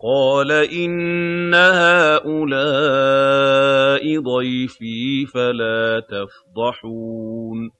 قَالَ إِنَّ هَٰؤُلَاءِ ضَيْفِي فَلَا تَفْضَحُونِ